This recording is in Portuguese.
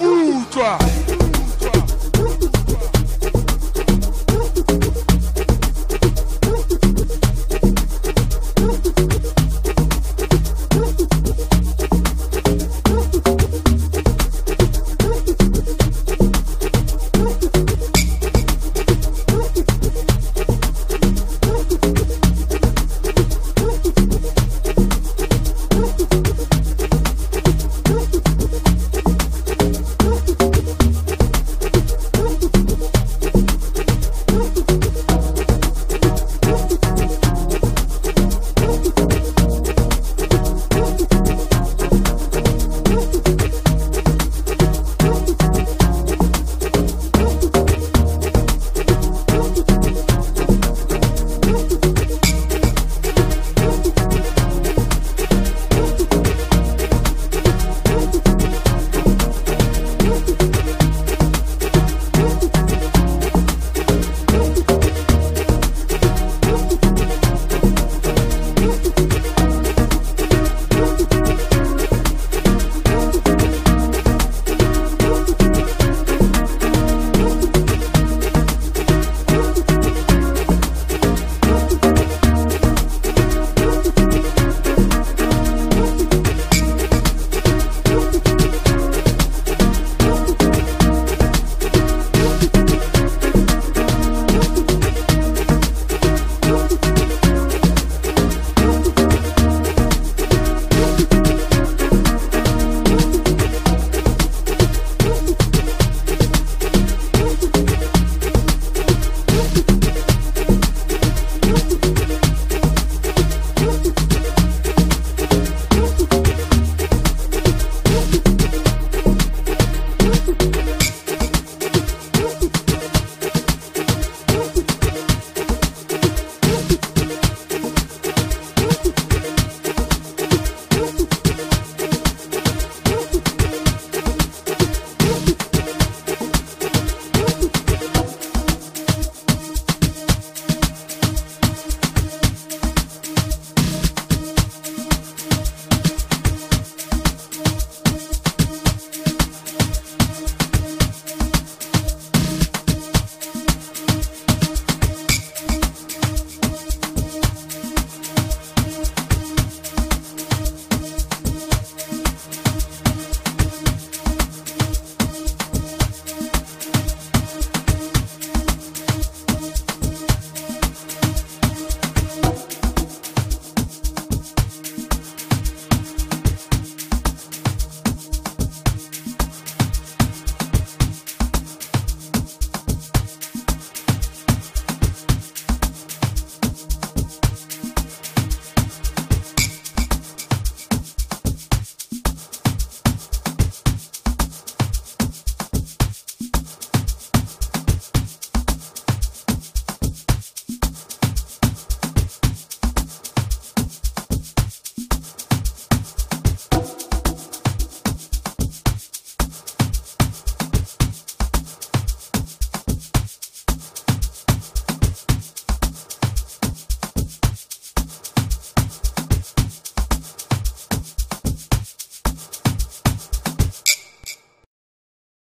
Ultra!